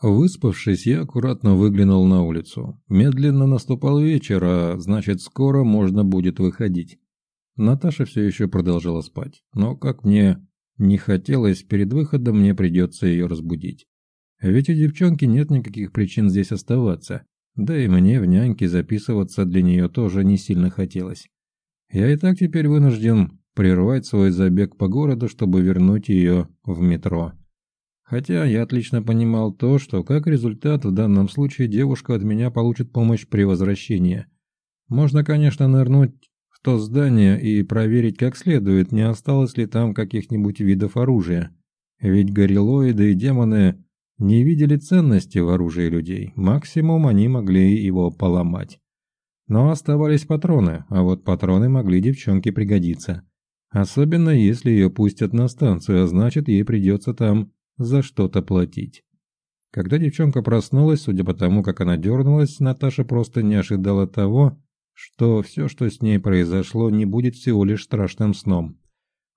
Выспавшись, я аккуратно выглянул на улицу. Медленно наступал вечер, а значит, скоро можно будет выходить. Наташа все еще продолжала спать, но, как мне не хотелось, перед выходом мне придется ее разбудить. Ведь у девчонки нет никаких причин здесь оставаться, да и мне в няньке записываться для нее тоже не сильно хотелось. Я и так теперь вынужден прервать свой забег по городу, чтобы вернуть ее в метро. Хотя я отлично понимал то, что как результат в данном случае девушка от меня получит помощь при возвращении. Можно, конечно, нырнуть в то здание и проверить как следует, не осталось ли там каких-нибудь видов оружия. Ведь горилоиды и демоны не видели ценности в оружии людей, максимум они могли его поломать. Но оставались патроны, а вот патроны могли девчонке пригодиться. Особенно если ее пустят на станцию, а значит ей придется там за что-то платить. Когда девчонка проснулась, судя по тому, как она дернулась, Наташа просто не ожидала того, что все, что с ней произошло, не будет всего лишь страшным сном.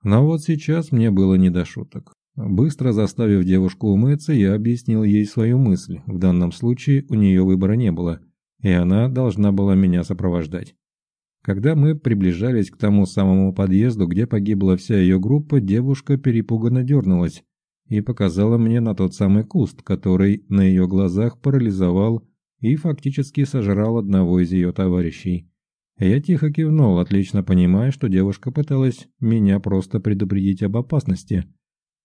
Но вот сейчас мне было не до шуток. Быстро заставив девушку умыться, я объяснил ей свою мысль. В данном случае у нее выбора не было, и она должна была меня сопровождать. Когда мы приближались к тому самому подъезду, где погибла вся ее группа, девушка перепуганно дернулась, и показала мне на тот самый куст, который на ее глазах парализовал и фактически сожрал одного из ее товарищей. Я тихо кивнул, отлично понимая, что девушка пыталась меня просто предупредить об опасности.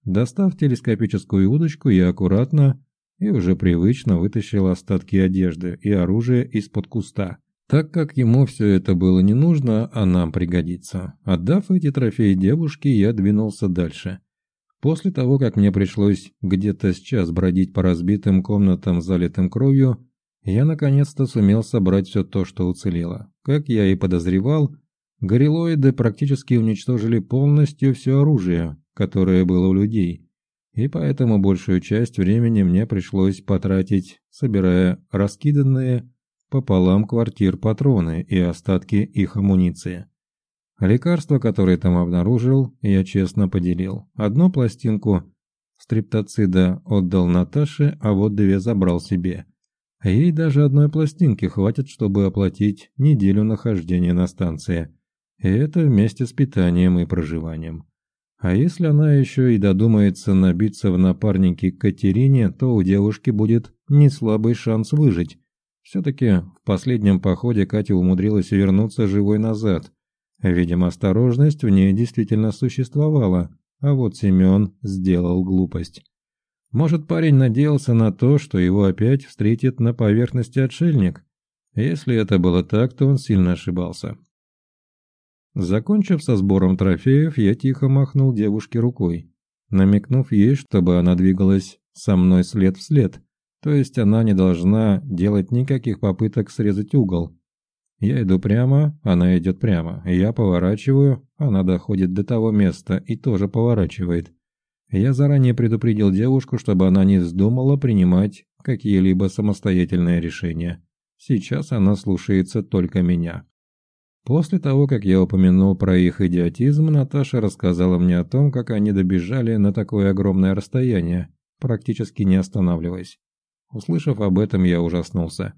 Достав телескопическую удочку, я аккуратно и уже привычно вытащил остатки одежды и оружия из-под куста. Так как ему все это было не нужно, а нам пригодится. Отдав эти трофеи девушке, я двинулся дальше. После того, как мне пришлось где-то сейчас бродить по разбитым комнатам, залитым кровью, я наконец-то сумел собрать все то, что уцелело. Как я и подозревал, горилоиды практически уничтожили полностью все оружие, которое было у людей, и поэтому большую часть времени мне пришлось потратить, собирая раскиданные пополам квартир патроны и остатки их амуниции. Лекарства, которые там обнаружил, я честно поделил. Одну пластинку стриптоцида отдал Наташе, а вот две забрал себе. Ей даже одной пластинки хватит, чтобы оплатить неделю нахождения на станции. И это вместе с питанием и проживанием. А если она еще и додумается набиться в напарнике к Катерине, то у девушки будет неслабый шанс выжить. Все-таки в последнем походе Катя умудрилась вернуться живой назад, Видимо, осторожность в ней действительно существовала, а вот Семен сделал глупость. Может, парень надеялся на то, что его опять встретит на поверхности отшельник? Если это было так, то он сильно ошибался. Закончив со сбором трофеев, я тихо махнул девушке рукой, намекнув ей, чтобы она двигалась со мной след в след, то есть она не должна делать никаких попыток срезать угол, я иду прямо, она идет прямо. Я поворачиваю, она доходит до того места и тоже поворачивает. Я заранее предупредил девушку, чтобы она не вздумала принимать какие-либо самостоятельные решения. Сейчас она слушается только меня. После того, как я упомянул про их идиотизм, Наташа рассказала мне о том, как они добежали на такое огромное расстояние, практически не останавливаясь. Услышав об этом, я ужаснулся.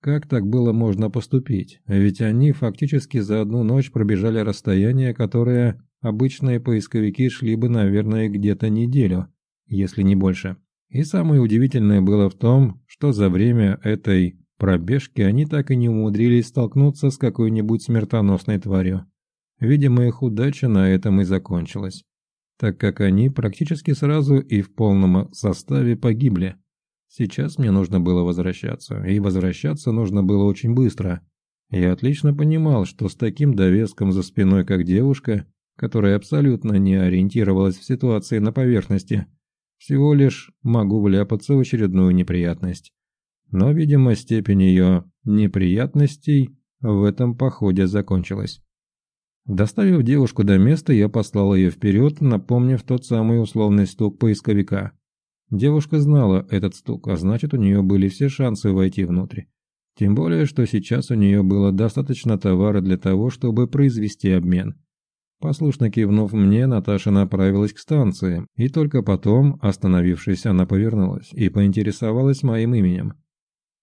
Как так было можно поступить? Ведь они фактически за одну ночь пробежали расстояние, которое обычные поисковики шли бы, наверное, где-то неделю, если не больше. И самое удивительное было в том, что за время этой пробежки они так и не умудрились столкнуться с какой-нибудь смертоносной тварью. Видимо, их удача на этом и закончилась, так как они практически сразу и в полном составе погибли. Сейчас мне нужно было возвращаться, и возвращаться нужно было очень быстро. Я отлично понимал, что с таким довеском за спиной, как девушка, которая абсолютно не ориентировалась в ситуации на поверхности, всего лишь могу вляпаться в очередную неприятность. Но, видимо, степень ее неприятностей в этом походе закончилась. Доставив девушку до места, я послал ее вперед, напомнив тот самый условный стук поисковика. Девушка знала этот стук, а значит, у нее были все шансы войти внутрь. Тем более, что сейчас у нее было достаточно товара для того, чтобы произвести обмен. Послушно кивнув мне, Наташа направилась к станции, и только потом, остановившись, она повернулась и поинтересовалась моим именем.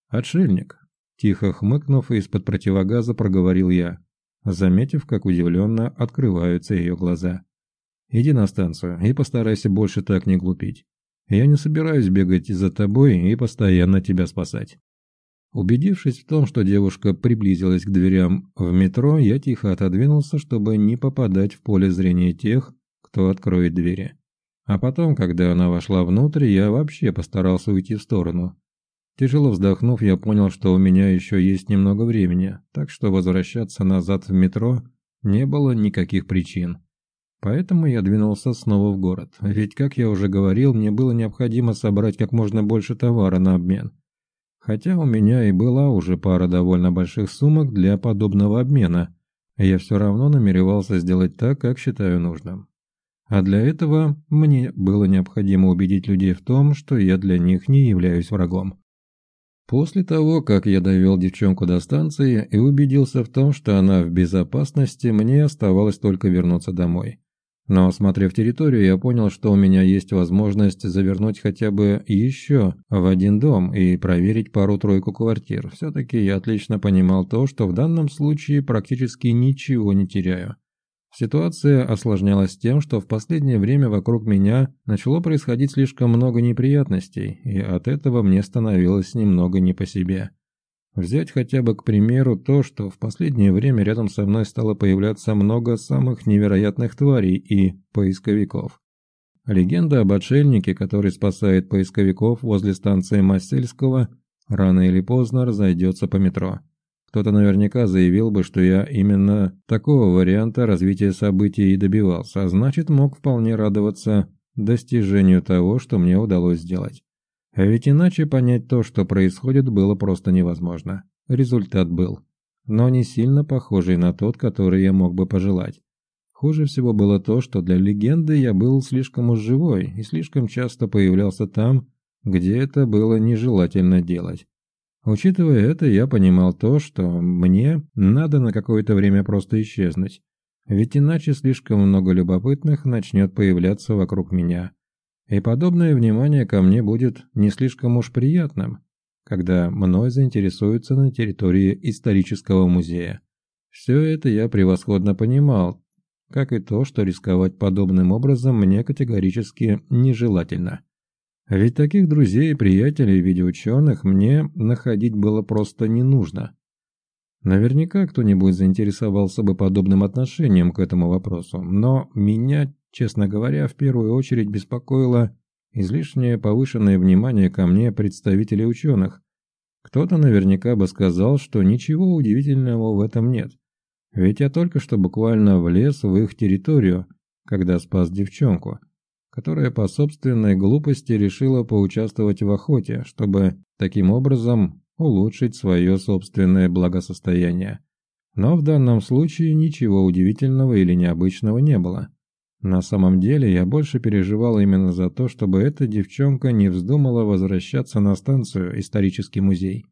«Отшельник», – тихо хмыкнув из-под противогаза, проговорил я, заметив, как удивленно открываются ее глаза. «Иди на станцию и постарайся больше так не глупить. Я не собираюсь бегать за тобой и постоянно тебя спасать». Убедившись в том, что девушка приблизилась к дверям в метро, я тихо отодвинулся, чтобы не попадать в поле зрения тех, кто откроет двери. А потом, когда она вошла внутрь, я вообще постарался уйти в сторону. Тяжело вздохнув, я понял, что у меня еще есть немного времени, так что возвращаться назад в метро не было никаких причин. Поэтому я двинулся снова в город, ведь, как я уже говорил, мне было необходимо собрать как можно больше товара на обмен – Хотя у меня и была уже пара довольно больших сумок для подобного обмена, я все равно намеревался сделать так, как считаю нужным. А для этого мне было необходимо убедить людей в том, что я для них не являюсь врагом. После того, как я довел девчонку до станции и убедился в том, что она в безопасности, мне оставалось только вернуться домой. Но, осмотрев территорию, я понял, что у меня есть возможность завернуть хотя бы еще в один дом и проверить пару-тройку квартир. Все-таки я отлично понимал то, что в данном случае практически ничего не теряю. Ситуация осложнялась тем, что в последнее время вокруг меня начало происходить слишком много неприятностей, и от этого мне становилось немного не по себе. Взять хотя бы, к примеру, то, что в последнее время рядом со мной стало появляться много самых невероятных тварей и поисковиков. Легенда об отшельнике, который спасает поисковиков возле станции Массельского, рано или поздно разойдется по метро. Кто-то наверняка заявил бы, что я именно такого варианта развития событий и добивался, а значит мог вполне радоваться достижению того, что мне удалось сделать. А ведь иначе понять то, что происходит, было просто невозможно. Результат был. Но не сильно похожий на тот, который я мог бы пожелать. Хуже всего было то, что для легенды я был слишком уж живой и слишком часто появлялся там, где это было нежелательно делать. Учитывая это, я понимал то, что мне надо на какое-то время просто исчезнуть. Ведь иначе слишком много любопытных начнет появляться вокруг меня и подобное внимание ко мне будет не слишком уж приятным, когда мной заинтересуются на территории исторического музея. Все это я превосходно понимал, как и то, что рисковать подобным образом мне категорически нежелательно. Ведь таких друзей и приятелей в виде ученых мне находить было просто не нужно. Наверняка кто-нибудь заинтересовался бы подобным отношением к этому вопросу, но меня Честно говоря, в первую очередь беспокоило излишнее повышенное внимание ко мне представителей ученых. Кто-то наверняка бы сказал, что ничего удивительного в этом нет. Ведь я только что буквально влез в их территорию, когда спас девчонку, которая по собственной глупости решила поучаствовать в охоте, чтобы таким образом улучшить свое собственное благосостояние. Но в данном случае ничего удивительного или необычного не было. На самом деле я больше переживал именно за то, чтобы эта девчонка не вздумала возвращаться на станцию «Исторический музей».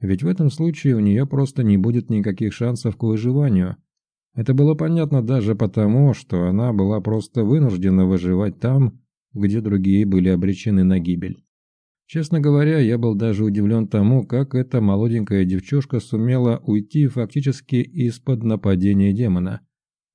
Ведь в этом случае у нее просто не будет никаких шансов к выживанию. Это было понятно даже потому, что она была просто вынуждена выживать там, где другие были обречены на гибель. Честно говоря, я был даже удивлен тому, как эта молоденькая девчушка сумела уйти фактически из-под нападения демона –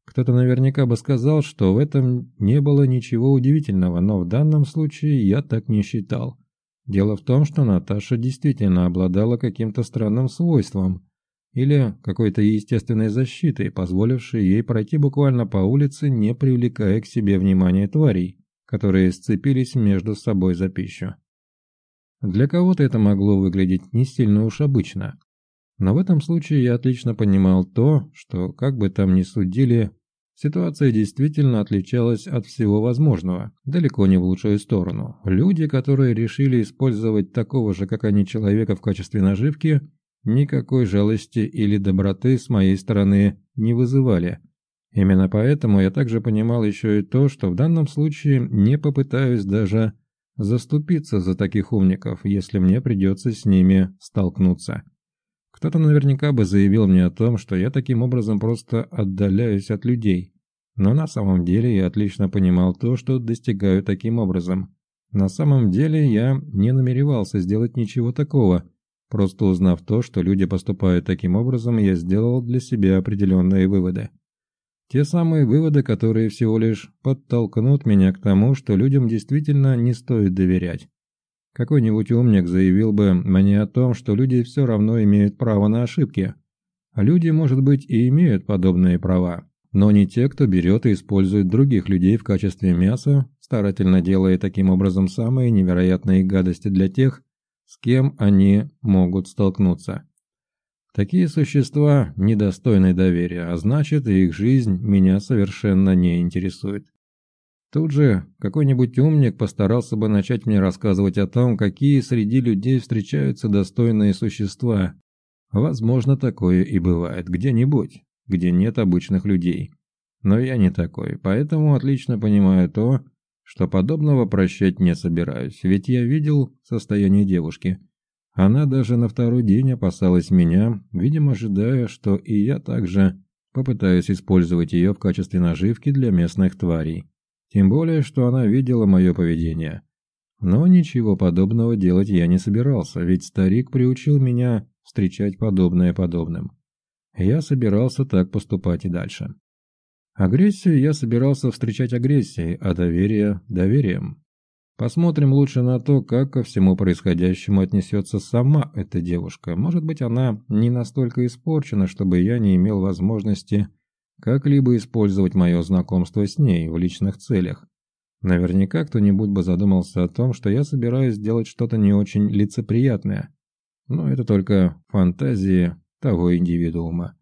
кто-то наверняка бы сказал, что в этом не было ничего удивительного, но в данном случае я так не считал. Дело в том, что Наташа действительно обладала каким-то странным свойством или какой-то естественной защитой, позволившей ей пройти буквально по улице, не привлекая к себе внимания тварей, которые сцепились между собой за пищу. Для кого-то это могло выглядеть не сильно уж обычно, но в этом случае я отлично понимал то, что, как бы там ни судили, Ситуация действительно отличалась от всего возможного, далеко не в лучшую сторону. Люди, которые решили использовать такого же, как они, человека в качестве наживки, никакой жалости или доброты с моей стороны не вызывали. Именно поэтому я также понимал еще и то, что в данном случае не попытаюсь даже заступиться за таких умников, если мне придется с ними столкнуться. Кто-то наверняка бы заявил мне о том, что я таким образом просто отдаляюсь от людей. Но на самом деле я отлично понимал то, что достигаю таким образом. На самом деле я не намеревался сделать ничего такого. Просто узнав то, что люди поступают таким образом, я сделал для себя определенные выводы. Те самые выводы, которые всего лишь подтолкнут меня к тому, что людям действительно не стоит доверять. Какой-нибудь умник заявил бы мне о том, что люди все равно имеют право на ошибки. Люди, может быть, и имеют подобные права, но не те, кто берет и использует других людей в качестве мяса, старательно делая таким образом самые невероятные гадости для тех, с кем они могут столкнуться. Такие существа недостойны доверия, а значит, их жизнь меня совершенно не интересует. Тут же какой-нибудь умник постарался бы начать мне рассказывать о том, какие среди людей встречаются достойные существа. Возможно, такое и бывает где-нибудь, где нет обычных людей. Но я не такой, поэтому отлично понимаю то, что подобного прощать не собираюсь, ведь я видел состояние девушки – она даже на второй день опасалась меня, видимо, ожидая, что и я также попытаюсь использовать ее в качестве наживки для местных тварей. Тем более, что она видела мое поведение. Но ничего подобного делать я не собирался, ведь старик приучил меня встречать подобное подобным. Я собирался так поступать и дальше. Агрессию я собирался встречать агрессией, а доверие – доверием. Посмотрим лучше на то, как ко всему происходящему отнесется сама эта девушка. Может быть, она не настолько испорчена, чтобы я не имел возможности как-либо использовать мое знакомство с ней в личных целях. Наверняка кто-нибудь бы задумался о том, что я собираюсь сделать что-то не очень лицеприятное. Но это только фантазии того индивидуума.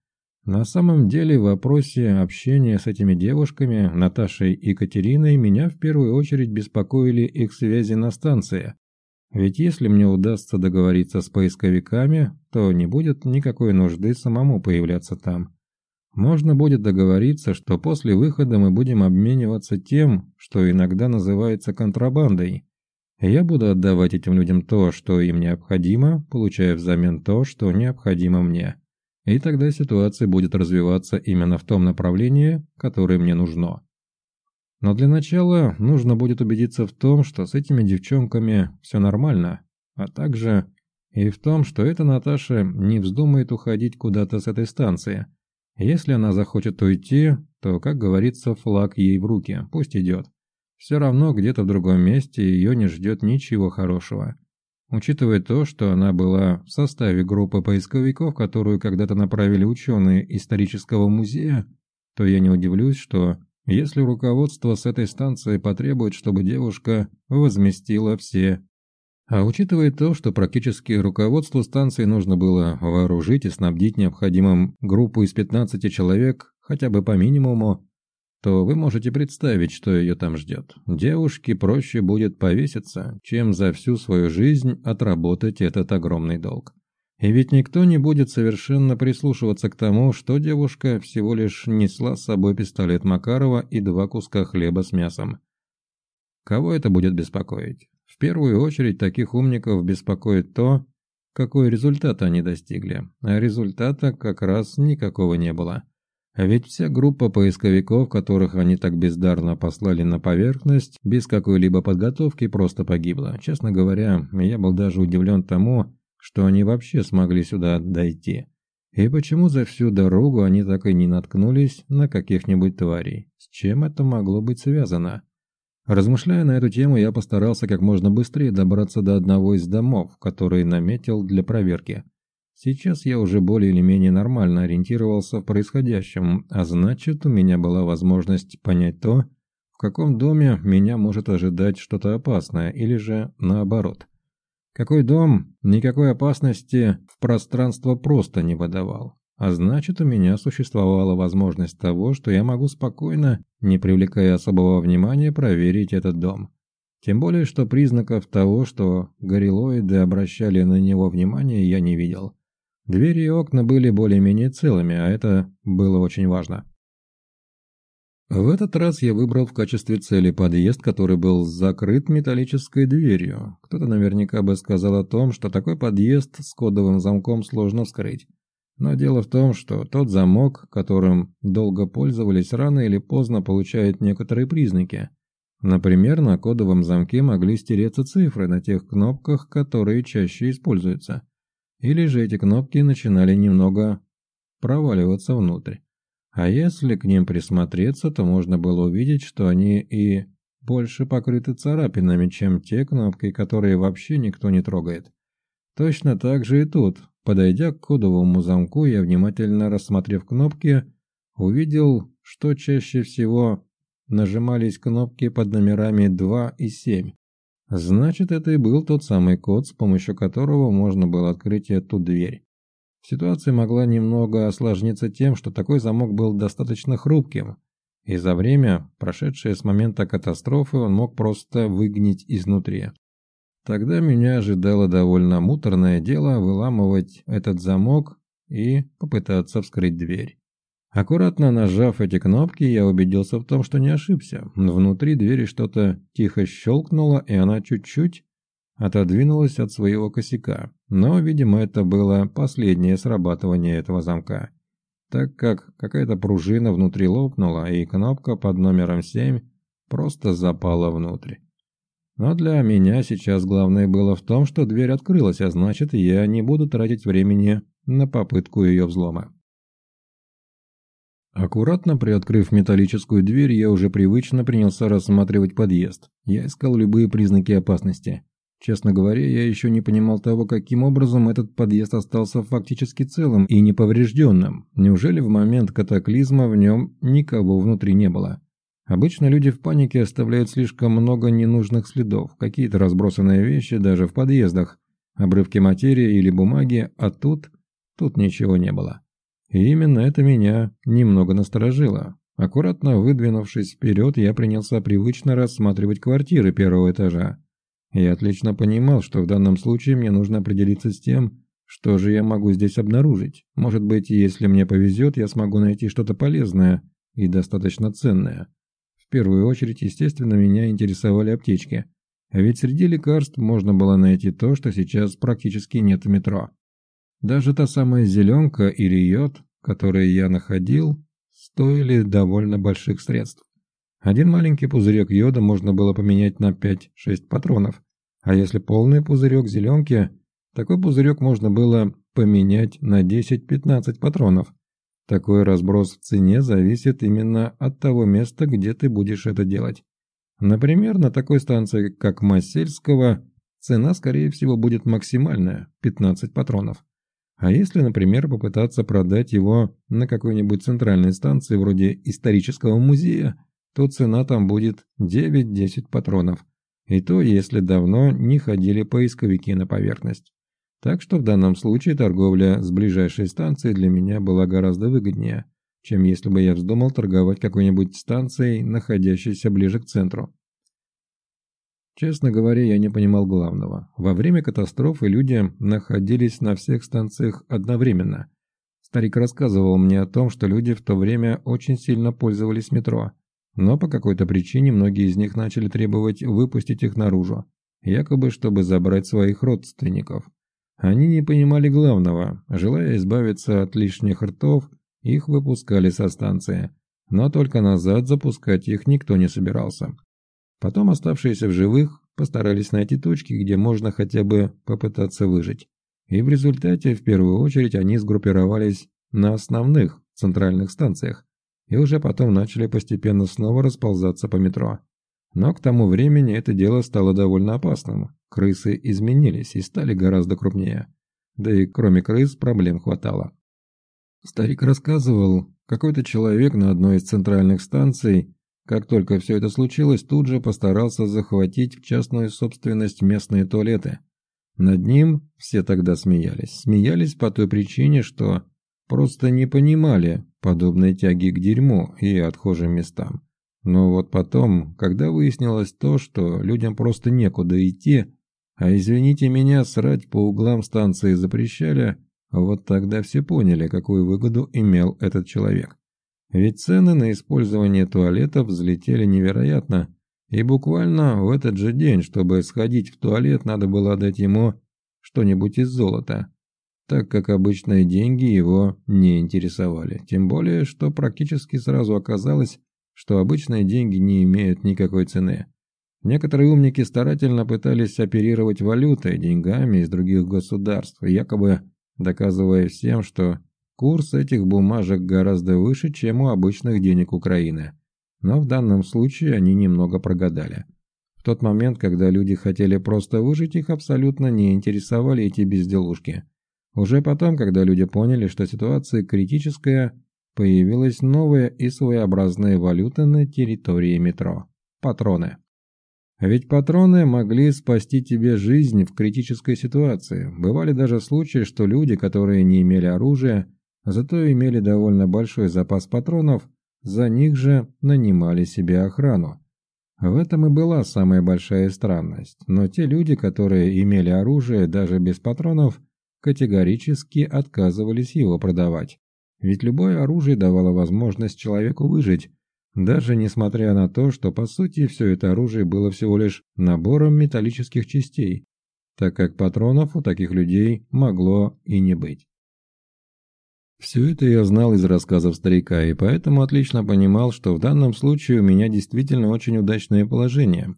На самом деле в вопросе общения с этими девушками, Наташей и Катериной, меня в первую очередь беспокоили их связи на станции. Ведь если мне удастся договориться с поисковиками, то не будет никакой нужды самому появляться там. Можно будет договориться, что после выхода мы будем обмениваться тем, что иногда называется контрабандой. Я буду отдавать этим людям то, что им необходимо, получая взамен то, что необходимо мне. И тогда ситуация будет развиваться именно в том направлении, которое мне нужно. Но для начала нужно будет убедиться в том, что с этими девчонками все нормально, а также и в том, что эта Наташа не вздумает уходить куда-то с этой станции. Если она захочет уйти, то, как говорится, флаг ей в руки, пусть идет. Все равно где-то в другом месте ее не ждет ничего хорошего. Учитывая то, что она была в составе группы поисковиков, которую когда-то направили ученые исторического музея, то я не удивлюсь, что если руководство с этой станции потребует, чтобы девушка возместила все. А учитывая то, что практически руководству станции нужно было вооружить и снабдить необходимым группу из 15 человек хотя бы по минимуму, то вы можете представить, что ее там ждет. Девушке проще будет повеситься, чем за всю свою жизнь отработать этот огромный долг. И ведь никто не будет совершенно прислушиваться к тому, что девушка всего лишь несла с собой пистолет Макарова и два куска хлеба с мясом. Кого это будет беспокоить? В первую очередь таких умников беспокоит то, какой результат они достигли, а результата как раз никакого не было. А ведь вся группа поисковиков, которых они так бездарно послали на поверхность, без какой-либо подготовки, просто погибла. Честно говоря, я был даже удивлен тому, что они вообще смогли сюда дойти. И почему за всю дорогу они так и не наткнулись на каких-нибудь тварей? С чем это могло быть связано? Размышляя на эту тему, я постарался как можно быстрее добраться до одного из домов, который наметил для проверки – Сейчас я уже более или менее нормально ориентировался в происходящем, а значит, у меня была возможность понять то, в каком доме меня может ожидать что-то опасное, или же наоборот. Какой дом никакой опасности в пространство просто не выдавал. А значит, у меня существовала возможность того, что я могу спокойно, не привлекая особого внимания, проверить этот дом. Тем более, что признаков того, что горилоиды обращали на него внимание, я не видел. Двери и окна были более-менее целыми, а это было очень важно. В этот раз я выбрал в качестве цели подъезд, который был закрыт металлической дверью. Кто-то наверняка бы сказал о том, что такой подъезд с кодовым замком сложно вскрыть. Но дело в том, что тот замок, которым долго пользовались, рано или поздно получает некоторые признаки. Например, на кодовом замке могли стереться цифры на тех кнопках, которые чаще используются. Или же эти кнопки начинали немного проваливаться внутрь. А если к ним присмотреться, то можно было увидеть, что они и больше покрыты царапинами, чем те кнопки, которые вообще никто не трогает. Точно так же и тут. Подойдя к кодовому замку, я внимательно рассмотрев кнопки, увидел, что чаще всего нажимались кнопки под номерами 2 и 7. Значит, это и был тот самый код, с помощью которого можно было открыть эту дверь. Ситуация могла немного осложниться тем, что такой замок был достаточно хрупким, и за время, прошедшее с момента катастрофы, он мог просто выгнить изнутри. Тогда меня ожидало довольно муторное дело выламывать этот замок и попытаться вскрыть дверь. Аккуратно нажав эти кнопки, я убедился в том, что не ошибся. Внутри двери что-то тихо щелкнуло, и она чуть-чуть отодвинулась от своего косяка. Но, видимо, это было последнее срабатывание этого замка, так как какая-то пружина внутри лопнула, и кнопка под номером 7 просто запала внутрь. Но для меня сейчас главное было в том, что дверь открылась, а значит, я не буду тратить времени на попытку ее взлома. Аккуратно приоткрыв металлическую дверь, я уже привычно принялся рассматривать подъезд. Я искал любые признаки опасности. Честно говоря, я еще не понимал того, каким образом этот подъезд остался фактически целым и неповрежденным. Неужели в момент катаклизма в нем никого внутри не было? Обычно люди в панике оставляют слишком много ненужных следов, какие-то разбросанные вещи даже в подъездах, обрывки материи или бумаги, а тут... тут ничего не было. И именно это меня немного насторожило. Аккуратно выдвинувшись вперед, я принялся привычно рассматривать квартиры первого этажа. Я отлично понимал, что в данном случае мне нужно определиться с тем, что же я могу здесь обнаружить. Может быть, если мне повезет, я смогу найти что-то полезное и достаточно ценное. В первую очередь, естественно, меня интересовали аптечки. А ведь среди лекарств можно было найти то, что сейчас практически нет в метро. Даже та самая зеленка или йод, которые я находил, стоили довольно больших средств. Один маленький пузырек йода можно было поменять на 5-6 патронов, а если полный пузырек зеленки, такой пузырек можно было поменять на 10-15 патронов. Такой разброс в цене зависит именно от того места, где ты будешь это делать. Например, на такой станции, как Массельского, цена, скорее всего, будет максимальная – 15 патронов. А если, например, попытаться продать его на какой-нибудь центральной станции вроде исторического музея, то цена там будет 9-10 патронов. И то, если давно не ходили поисковики на поверхность. Так что в данном случае торговля с ближайшей станцией для меня была гораздо выгоднее, чем если бы я вздумал торговать какой-нибудь станцией, находящейся ближе к центру. Честно говоря, я не понимал главного. Во время катастрофы люди находились на всех станциях одновременно. Старик рассказывал мне о том, что люди в то время очень сильно пользовались метро. Но по какой-то причине многие из них начали требовать выпустить их наружу, якобы чтобы забрать своих родственников. Они не понимали главного. Желая избавиться от лишних ртов, их выпускали со станции. Но только назад запускать их никто не собирался. Потом оставшиеся в живых постарались найти точки, где можно хотя бы попытаться выжить. И в результате, в первую очередь, они сгруппировались на основных центральных станциях и уже потом начали постепенно снова расползаться по метро. Но к тому времени это дело стало довольно опасным. Крысы изменились и стали гораздо крупнее. Да и кроме крыс проблем хватало. Старик рассказывал, какой-то человек на одной из центральных станций, как только все это случилось, тут же постарался захватить в частную собственность местные туалеты. Над ним все тогда смеялись. Смеялись по той причине, что просто не понимали подобной тяги к дерьму и отхожим местам. Но вот потом, когда выяснилось то, что людям просто некуда идти, а извините меня, срать по углам станции запрещали, вот тогда все поняли, какую выгоду имел этот человек. Ведь цены на использование туалетов взлетели невероятно, и буквально в этот же день, чтобы сходить в туалет, надо было отдать ему что-нибудь из золота. так как обычные деньги его не интересовали. Тем более, что практически сразу оказалось, что обычные деньги не имеют никакой цены. Некоторые умники старательно пытались оперировать валютой, деньгами из других государств, якобы доказывая всем, что курс этих бумажек гораздо выше, чем у обычных денег Украины. Но в данном случае они немного прогадали. В тот момент, когда люди хотели просто выжить, их абсолютно не интересовали эти безделушки – уже потом, когда люди поняли, что ситуация критическая, появилась новая и своеобразная валюта на территории метро – патроны. Ведь патроны могли спасти тебе жизнь в критической ситуации. Бывали даже случаи, что люди, которые не имели оружия, зато имели довольно большой запас патронов, за них же нанимали себе охрану. В этом и была самая большая странность. Но те люди, которые имели оружие даже без патронов, категорически отказывались его продавать. Ведь любое оружие давало возможность человеку выжить, даже несмотря на то, что по сути все это оружие было всего лишь набором металлических частей, так как патронов у таких людей могло и не быть. Все это я знал из рассказов старика, и поэтому отлично понимал, что в данном случае у меня действительно очень удачное положение,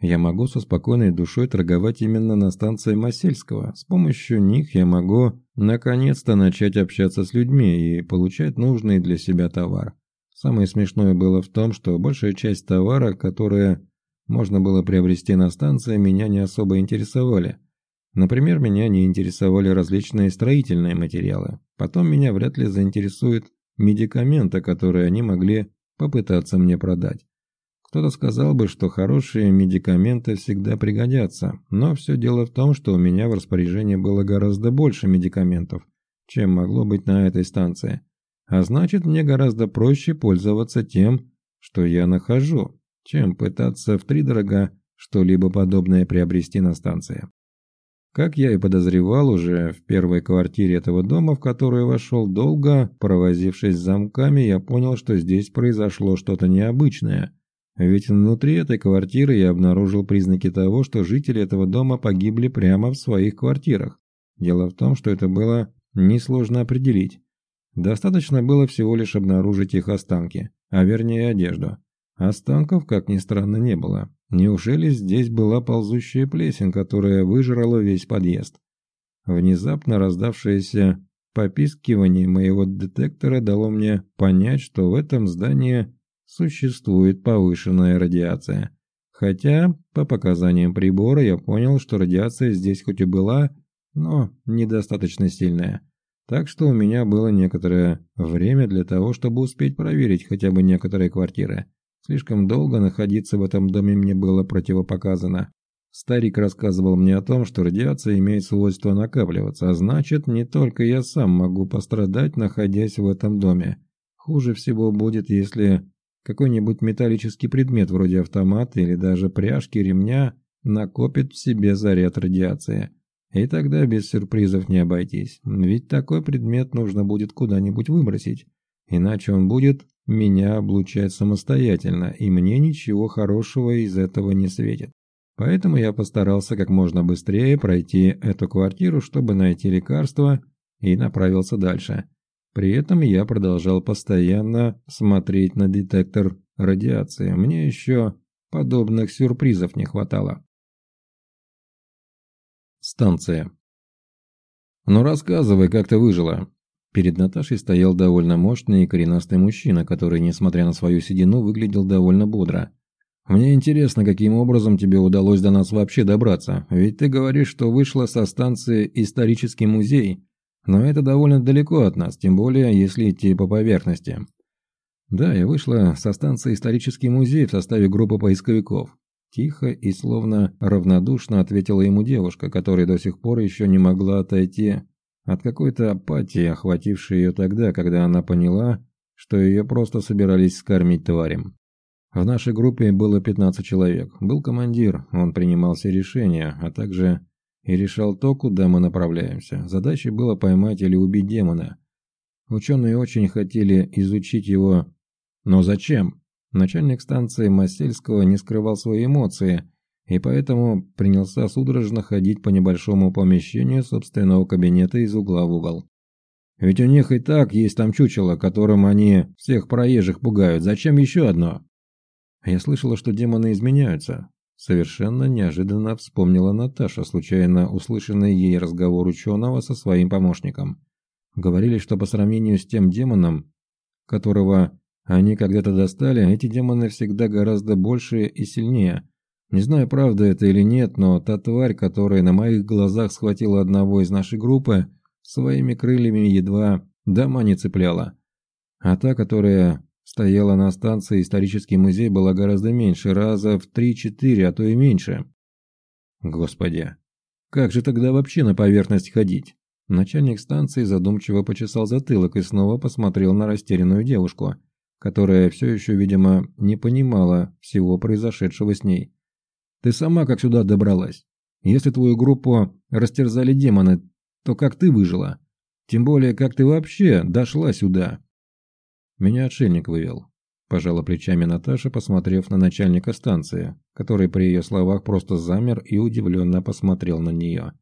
я могу со спокойной душой торговать именно на станции Масельского. С помощью них я могу наконец-то начать общаться с людьми и получать нужный для себя товар. Самое смешное было в том, что большая часть товара, которые можно было приобрести на станции, меня не особо интересовали. Например, меня не интересовали различные строительные материалы. Потом меня вряд ли заинтересуют медикаменты, которые они могли попытаться мне продать. Кто-то сказал бы, что хорошие медикаменты всегда пригодятся, но все дело в том, что у меня в распоряжении было гораздо больше медикаментов, чем могло быть на этой станции. А значит, мне гораздо проще пользоваться тем, что я нахожу, чем пытаться втридорога что-либо подобное приобрести на станции. Как я и подозревал уже в первой квартире этого дома, в которую вошел долго, провозившись замками, я понял, что здесь произошло что-то необычное – ведь внутри этой квартиры я обнаружил признаки того, что жители этого дома погибли прямо в своих квартирах. Дело в том, что это было несложно определить. Достаточно было всего лишь обнаружить их останки, а вернее одежду. Останков, как ни странно, не было. Неужели здесь была ползущая плесень, которая выжрала весь подъезд? Внезапно раздавшееся попискивание моего детектора дало мне понять, что в этом здании существует повышенная радиация. Хотя, по показаниям прибора, я понял, что радиация здесь хоть и была, но недостаточно сильная. Так что у меня было некоторое время для того, чтобы успеть проверить хотя бы некоторые квартиры. Слишком долго находиться в этом доме мне было противопоказано. Старик рассказывал мне о том, что радиация имеет свойство накапливаться, а значит, не только я сам могу пострадать, находясь в этом доме. Хуже всего будет, если какой-нибудь металлический предмет вроде автомата или даже пряжки ремня накопит в себе заряд радиации. И тогда без сюрпризов не обойтись, ведь такой предмет нужно будет куда-нибудь выбросить, иначе он будет меня облучать самостоятельно, и мне ничего хорошего из этого не светит. Поэтому я постарался как можно быстрее пройти эту квартиру, чтобы найти лекарство, и направился дальше. При этом я продолжал постоянно смотреть на детектор радиации. Мне еще подобных сюрпризов не хватало. Станция. «Ну рассказывай, как ты выжила?» Перед Наташей стоял довольно мощный и коренастый мужчина, который, несмотря на свою седину, выглядел довольно бодро. «Мне интересно, каким образом тебе удалось до нас вообще добраться, ведь ты говоришь, что вышла со станции «Исторический музей», но это довольно далеко от нас, тем более, если идти по поверхности. Да, я вышла со станции «Исторический музей» в составе группы поисковиков. Тихо и словно равнодушно ответила ему девушка, которая до сих пор еще не могла отойти от какой-то апатии, охватившей ее тогда, когда она поняла, что ее просто собирались скормить тварям. В нашей группе было 15 человек. Был командир, он принимал все решения, а также и решал то, куда мы направляемся. Задачей было поймать или убить демона. Ученые очень хотели изучить его, но зачем? Начальник станции Масельского не скрывал свои эмоции и поэтому принялся судорожно ходить по небольшому помещению собственного кабинета из угла в угол. Ведь у них и так есть там чучело, которым они всех проезжих пугают. Зачем еще одно? Я слышала, что демоны изменяются. Совершенно неожиданно вспомнила Наташа, случайно услышанный ей разговор ученого со своим помощником. Говорили, что по сравнению с тем демоном, которого они когда-то достали, эти демоны всегда гораздо больше и сильнее. Не знаю, правда это или нет, но та тварь, которая на моих глазах схватила одного из нашей группы, своими крыльями едва дома не цепляла. А та, которая стояла на станции исторический музей, была гораздо меньше, раза в три-четыре, а то и меньше. Господи, как же тогда вообще на поверхность ходить? Начальник станции задумчиво почесал затылок и снова посмотрел на растерянную девушку, которая все еще, видимо, не понимала всего произошедшего с ней. «Ты сама как сюда добралась? Если твою группу растерзали демоны, то как ты выжила? Тем более, как ты вообще дошла сюда?» «Меня отшельник вывел», – пожала плечами Наташа, посмотрев на начальника станции, который при ее словах просто замер и удивленно посмотрел на нее.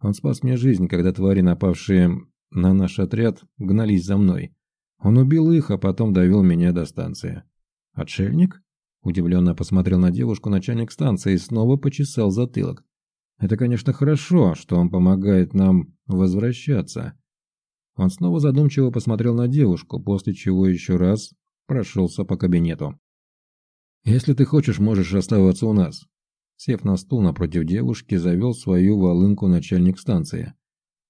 «Он спас мне жизнь, когда твари, напавшие на наш отряд, гнались за мной. Он убил их, а потом довел меня до станции». «Отшельник?» – удивленно посмотрел на девушку начальник станции и снова почесал затылок. Это, конечно, хорошо, что он помогает нам возвращаться. Он снова задумчиво посмотрел на девушку, после чего еще раз прошелся по кабинету. «Если ты хочешь, можешь оставаться у нас». Сев на стул напротив девушки, завел свою волынку начальник станции.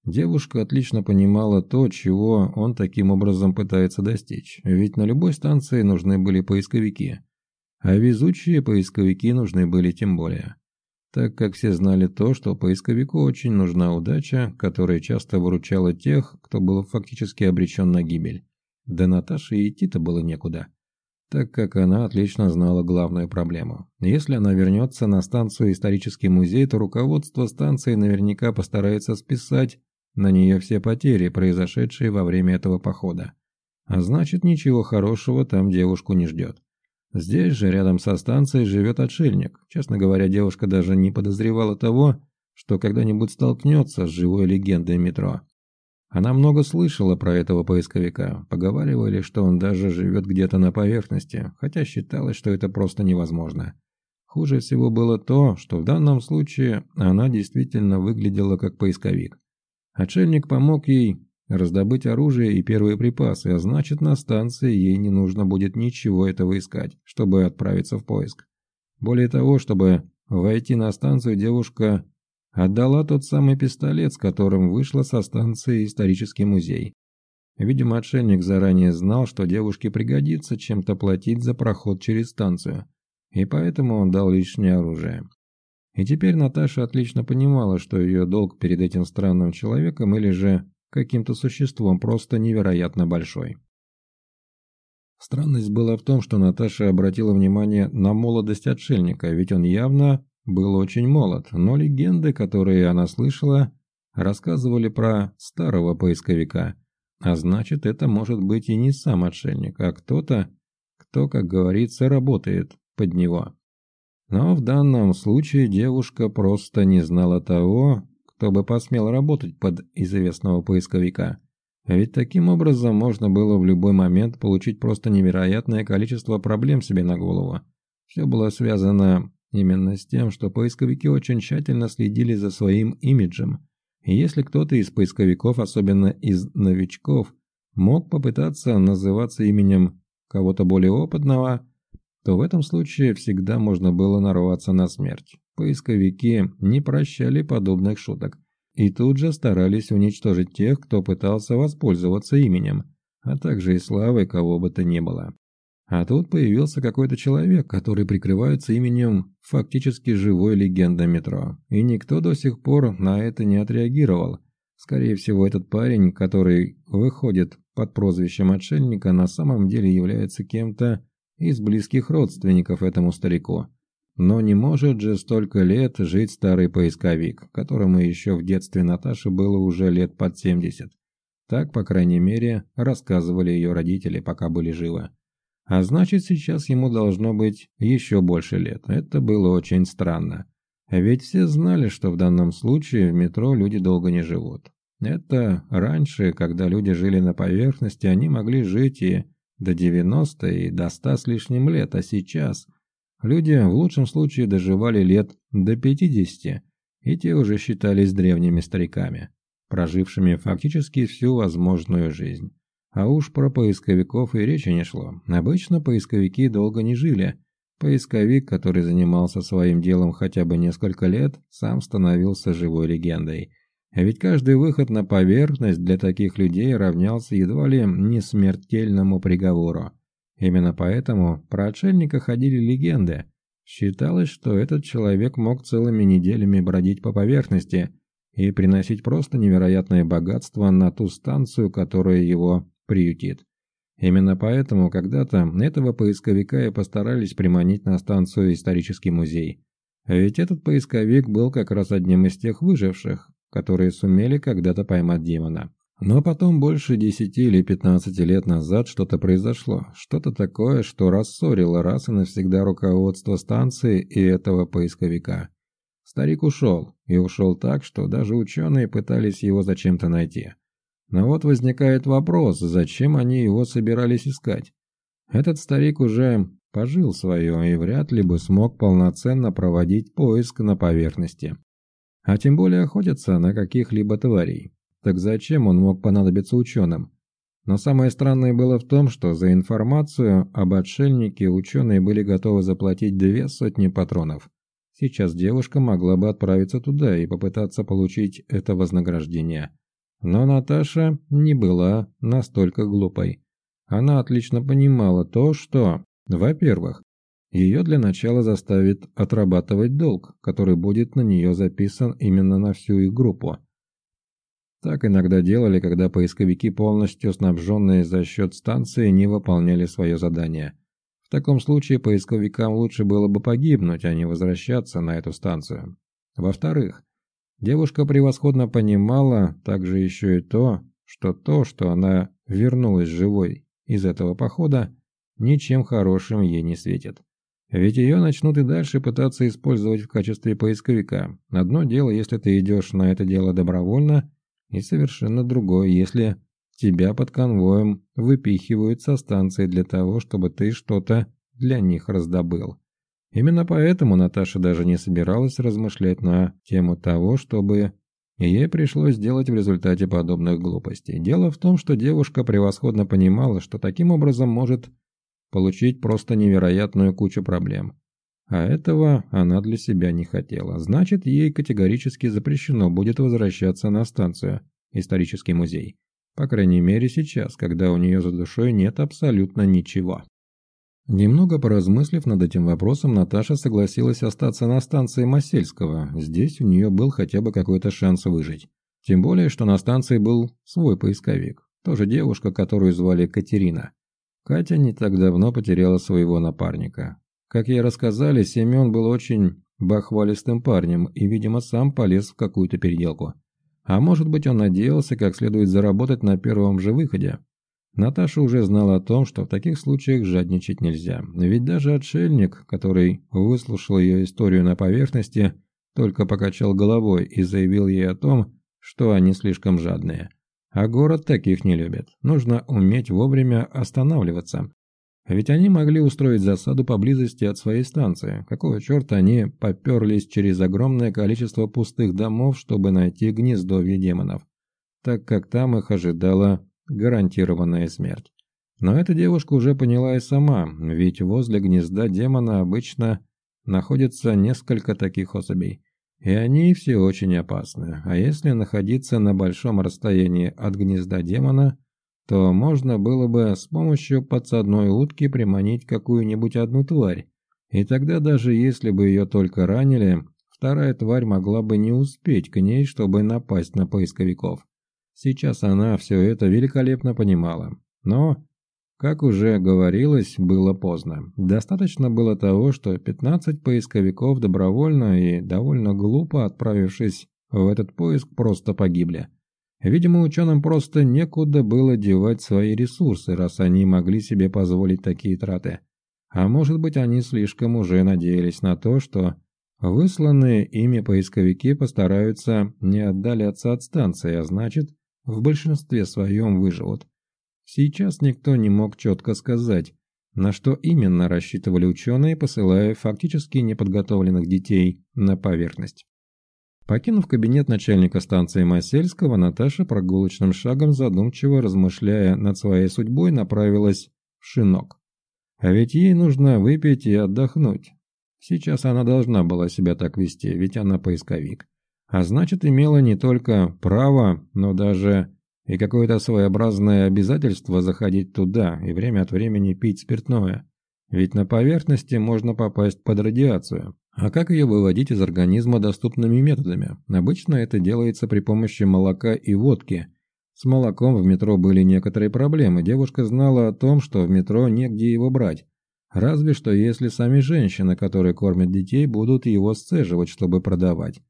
Девушка отлично понимала то, чего он таким образом пытается достичь, ведь на любой станции нужны были поисковики, а везучие поисковики нужны были тем более так как все знали то, что поисковику очень нужна удача, которая часто выручала тех, кто был фактически обречен на гибель. Да Наташе идти-то было некуда, так как она отлично знала главную проблему. Если она вернется на станцию «Исторический музей», то руководство станции наверняка постарается списать на нее все потери, произошедшие во время этого похода. А значит, ничего хорошего там девушку не ждет. Здесь же, рядом со станцией, живет отшельник. Честно говоря, девушка даже не подозревала того, что когда-нибудь столкнется с живой легендой метро. Она много слышала про этого поисковика. Поговаривали, что он даже живет где-то на поверхности, хотя считалось, что это просто невозможно. Хуже всего было то, что в данном случае она действительно выглядела как поисковик. Отшельник помог ей раздобыть оружие и первые припасы, а значит на станции ей не нужно будет ничего этого искать, чтобы отправиться в поиск. Более того, чтобы войти на станцию, девушка отдала тот самый пистолет, с которым вышла со станции исторический музей. Видимо, отшельник заранее знал, что девушке пригодится чем-то платить за проход через станцию, и поэтому он дал лишнее оружие. И теперь Наташа отлично понимала, что ее долг перед этим странным человеком или же каким-то существом просто невероятно большой. Странность была в том, что Наташа обратила внимание на молодость отшельника, ведь он явно был очень молод, но легенды, которые она слышала, рассказывали про старого поисковика, а значит, это может быть и не сам отшельник, а кто-то, кто, как говорится, работает под него. Но в данном случае девушка просто не знала того, кто бы посмел работать под известного поисковика. Ведь таким образом можно было в любой момент получить просто невероятное количество проблем себе на голову. Все было связано именно с тем, что поисковики очень тщательно следили за своим имиджем. И если кто-то из поисковиков, особенно из новичков, мог попытаться называться именем кого-то более опытного, то в этом случае всегда можно было нарваться на смерть. Поисковики не прощали подобных шуток и тут же старались уничтожить тех, кто пытался воспользоваться именем, а также и славой кого бы то ни было. А тут появился какой-то человек, который прикрывается именем фактически живой легенды метро, и никто до сих пор на это не отреагировал. Скорее всего, этот парень, который выходит под прозвищем отшельника, на самом деле является кем-то из близких родственников этому старику. Но не может же столько лет жить старый поисковик, которому еще в детстве Наташи было уже лет под 70. Так, по крайней мере, рассказывали ее родители, пока были живы. А значит, сейчас ему должно быть еще больше лет. Это было очень странно. Ведь все знали, что в данном случае в метро люди долго не живут. Это раньше, когда люди жили на поверхности, они могли жить и до 90 и до 100 с лишним лет, а сейчас люди в лучшем случае доживали лет до 50, и те уже считались древними стариками, прожившими фактически всю возможную жизнь. А уж про поисковиков и речи не шло. Обычно поисковики долго не жили. Поисковик, который занимался своим делом хотя бы несколько лет, сам становился живой легендой. А ведь каждый выход на поверхность для таких людей равнялся едва ли не смертельному приговору. Именно поэтому про отшельника ходили легенды. Считалось, что этот человек мог целыми неделями бродить по поверхности и приносить просто невероятное богатство на ту станцию, которая его приютит. Именно поэтому когда-то этого поисковика и постарались приманить на станцию «Исторический музей». Ведь этот поисковик был как раз одним из тех выживших, которые сумели когда-то поймать демона. Но потом больше десяти или пятнадцати лет назад что-то произошло, что-то такое, что рассорило раз и навсегда руководство станции и этого поисковика. Старик ушел, и ушел так, что даже ученые пытались его зачем-то найти. Но вот возникает вопрос, зачем они его собирались искать? Этот старик уже пожил свое и вряд ли бы смог полноценно проводить поиск на поверхности. А тем более охотиться на каких-либо тварей. Так зачем он мог понадобиться ученым? Но самое странное было в том, что за информацию об отшельнике ученые были готовы заплатить две сотни патронов. Сейчас девушка могла бы отправиться туда и попытаться получить это вознаграждение. Но Наташа не была настолько глупой. Она отлично понимала то, что, во-первых, ее для начала заставит отрабатывать долг, который будет на нее записан именно на всю их группу. Так иногда делали, когда поисковики, полностью снабженные за счет станции, не выполняли свое задание. В таком случае поисковикам лучше было бы погибнуть, а не возвращаться на эту станцию. Во-вторых, Девушка превосходно понимала также еще и то, что то, что она вернулась живой из этого похода, ничем хорошим ей не светит. Ведь ее начнут и дальше пытаться использовать в качестве поисковика. Одно дело, если ты идешь на это дело добровольно, и совершенно другое, если тебя под конвоем выпихивают со станции для того, чтобы ты что-то для них раздобыл. Именно поэтому Наташа даже не собиралась размышлять на тему того, чтобы ей пришлось сделать в результате подобных глупостей. Дело в том, что девушка превосходно понимала, что таким образом может получить просто невероятную кучу проблем. А этого она для себя не хотела. Значит, ей категорически запрещено будет возвращаться на станцию, исторический музей. По крайней мере сейчас, когда у нее за душой нет абсолютно ничего. Немного поразмыслив над этим вопросом, Наташа согласилась остаться на станции Масельского. Здесь у нее был хотя бы какой-то шанс выжить. Тем более, что на станции был свой поисковик. Тоже девушка, которую звали Катерина. Катя не так давно потеряла своего напарника. Как ей рассказали, Семен был очень бахвалистым парнем и, видимо, сам полез в какую-то переделку. А может быть, он надеялся как следует заработать на первом же выходе. Наташа уже знала о том, что в таких случаях жадничать нельзя. Ведь даже отшельник, который выслушал ее историю на поверхности, только покачал головой и заявил ей о том, что они слишком жадные. А город таких не любит. Нужно уметь вовремя останавливаться. Ведь они могли устроить засаду поблизости от своей станции. Какого черта они поперлись через огромное количество пустых домов, чтобы найти гнездовье демонов, так как там их ожидала гарантированная смерть. Но эта девушка уже поняла и сама, ведь возле гнезда демона обычно находится несколько таких особей. И они все очень опасны. А если находиться на большом расстоянии от гнезда демона, то можно было бы с помощью подсадной утки приманить какую-нибудь одну тварь. И тогда даже если бы ее только ранили, вторая тварь могла бы не успеть к ней, чтобы напасть на поисковиков. Сейчас она все это великолепно понимала. Но, как уже говорилось, было поздно. Достаточно было того, что 15 поисковиков добровольно и довольно глупо отправившись в этот поиск просто погибли. Видимо, ученым просто некуда было девать свои ресурсы, раз они могли себе позволить такие траты. А может быть, они слишком уже надеялись на то, что Высланные ими поисковики постараются не отдаляться от станции, а значит, в большинстве своем выживут. Сейчас никто не мог четко сказать, на что именно рассчитывали ученые, посылая фактически неподготовленных детей на поверхность. Покинув кабинет начальника станции Масельского, Наташа прогулочным шагом, задумчиво размышляя над своей судьбой, направилась в Шинок. А ведь ей нужно выпить и отдохнуть. Сейчас она должна была себя так вести, ведь она поисковик. А значит, имела не только право, но даже и какое-то своеобразное обязательство заходить туда и время от времени пить спиртное. Ведь на поверхности можно попасть под радиацию. А как ее выводить из организма доступными методами? Обычно это делается при помощи молока и водки. С молоком в метро были некоторые проблемы. Девушка знала о том, что в метро негде его брать. Разве что если сами женщины, которые кормят детей, будут его сцеживать, чтобы продавать.